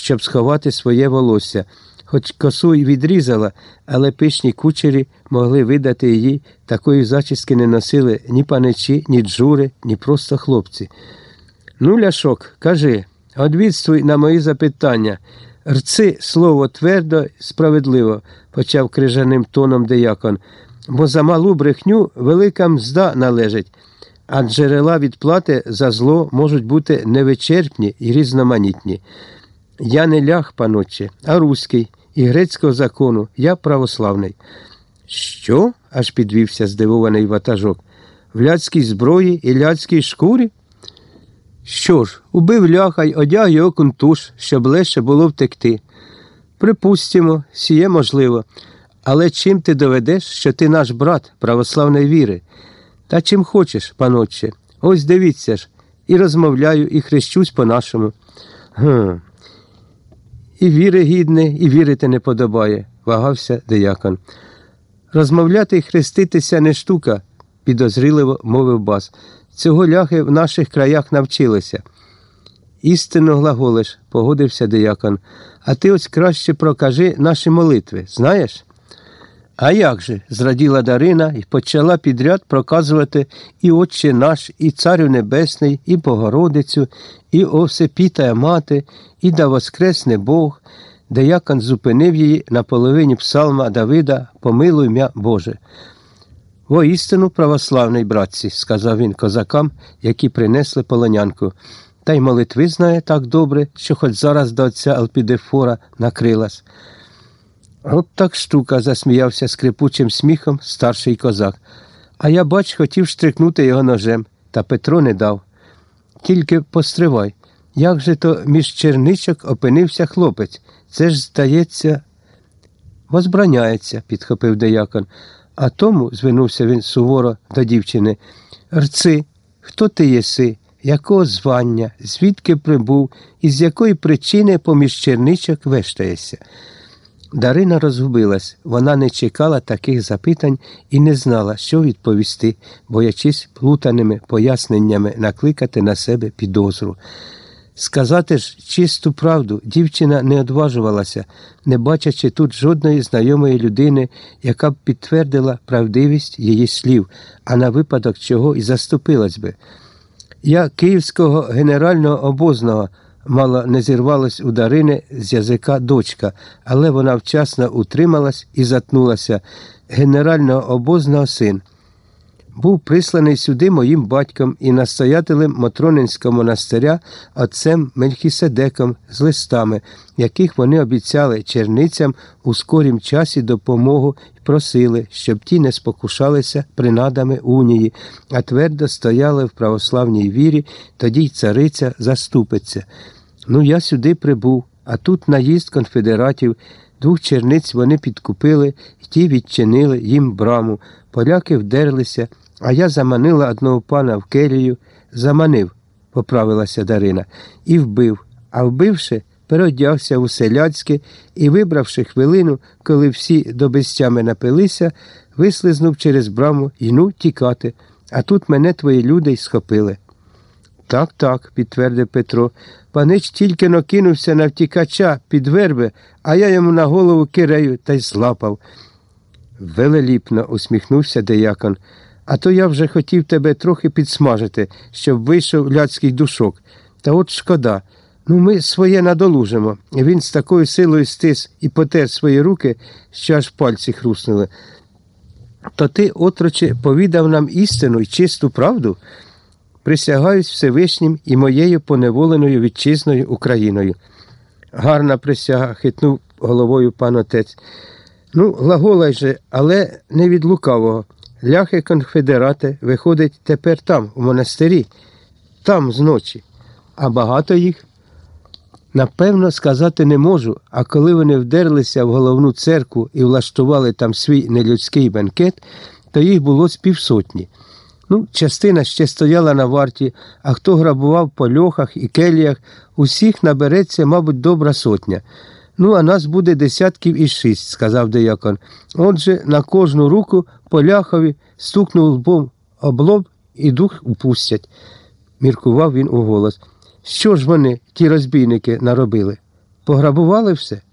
щоб сховати своє волосся. Хоч косу й відрізала, але пишні кучері могли видати її, такої зачіски не носили ні паничі, ні джури, ні просто хлопці. Ну, ляшок, кажи, одвідствуй на мої запитання. Рци слово твердо справедливо, почав крижаним тоном деякон, бо за малу брехню велика мзда належить, а джерела відплати за зло можуть бути невичерпні і різноманітні. Я не ляг, паноче, а руський, і грецького закону, я православний. Що? аж підвівся здивований ватажок. В ляцькій зброї і ляцькій шкурі? Що ж, убив ляха й одяг його кунтуш, щоб легше було втекти. Припустимо, сіє можливо. Але чим ти доведеш, що ти наш брат православної віри? Та чим хочеш, панотче, ось дивіться ж, і розмовляю, і хрещусь по-нашому. Гм. І віри гідне, і вірити не подобає, вагався деякон. Розмовляти і хреститися не штука, підозріливо мовив бас. Цього ляхи в наших краях навчилися. Істинно глаголиш, погодився деякон. А ти ось краще прокажи наші молитви, знаєш? А як же? зраділа Дарина і почала підряд проказувати і Отче наш, і Царю Небесний, і Богородицю, і о Всепітая мати, і да воскресне Бог, деякон зупинив її на половині псалма Давида, помилуй м'я Боже. Воістину православний братці, сказав він козакам, які принесли полонянку. Та й молитви знає так добре, що хоч зараз до отця Алпідефора накрилась. От так штука, засміявся скрипучим сміхом старший козак. А я, бач, хотів штрикнути його ножем, та Петро не дав. Тільки постривай, як же то між черничок опинився хлопець? Це ж, здається, возбраняється, підхопив деякон. А тому, звернувся він суворо до дівчини, рци, хто ти єси, якого звання, звідки прибув і з якої причини поміж черничок вештаєшся? Дарина розгубилась, вона не чекала таких запитань і не знала, що відповісти, боячись плутаними поясненнями накликати на себе підозру. Сказати ж чисту правду, дівчина не одважувалася, не бачачи тут жодної знайомої людини, яка б підтвердила правдивість її слів, а на випадок чого і заступилась би. Я київського генерального обозного мало не зірвалась у Дарини з язика дочка, але вона вчасно утрималась і затнулася. Генерального обозного син. Був присланий сюди моїм батьком і настоятелем Матронинського монастиря отцем Мельхіседеком з листами, яких вони обіцяли черницям у скорім часі допомогу і просили, щоб ті не спокушалися принадами унії, а твердо стояли в православній вірі, тоді й цариця заступиться. Ну, я сюди прибув, а тут наїзд конфедератів. Двох черниць вони підкупили, і ті відчинили їм браму. Поляки вдерлися, а я заманила одного пана в келію, заманив, поправилася Дарина, і вбив, а вбивши, переодягся у селяцьке і, вибравши хвилину, коли всі до безтями напилися, вислизнув через браму і ну тікати, а тут мене твої люди й схопили. Так, так, підтвердив Петро. Панич тільки накинувся на втікача під верби, а я йому на голову кирею та й злапав. Велеліпно усміхнувся деякон. А то я вже хотів тебе трохи підсмажити, щоб вийшов ляцький душок. Та от шкода. Ну, ми своє надолужимо. Він з такою силою стис і потер свої руки, що аж пальці хруснули. То ти, отроче, повідав нам істину і чисту правду? Присягаюсь Всевишнім і моєю поневоленою вітчизною Україною. Гарна присяга, хитнув головою пан отець. Ну, глаголай же, але не від лукавого. Ляхи конфедерати виходять тепер там, у монастирі, там зночі. А багато їх? Напевно, сказати не можу, а коли вони вдерлися в головну церкву і влаштували там свій нелюдський бенкет, то їх було з півсотні. Ну, частина ще стояла на варті, а хто грабував по льохах і келіях, усіх набереться, мабуть, добра сотня. Ну, а нас буде десятків і шість, сказав деякон. Отже, на кожну руку поляхові стукнув лбом об лоб і дух упустять, міркував він у голос. Що ж вони, ті розбійники, наробили? Пограбували все?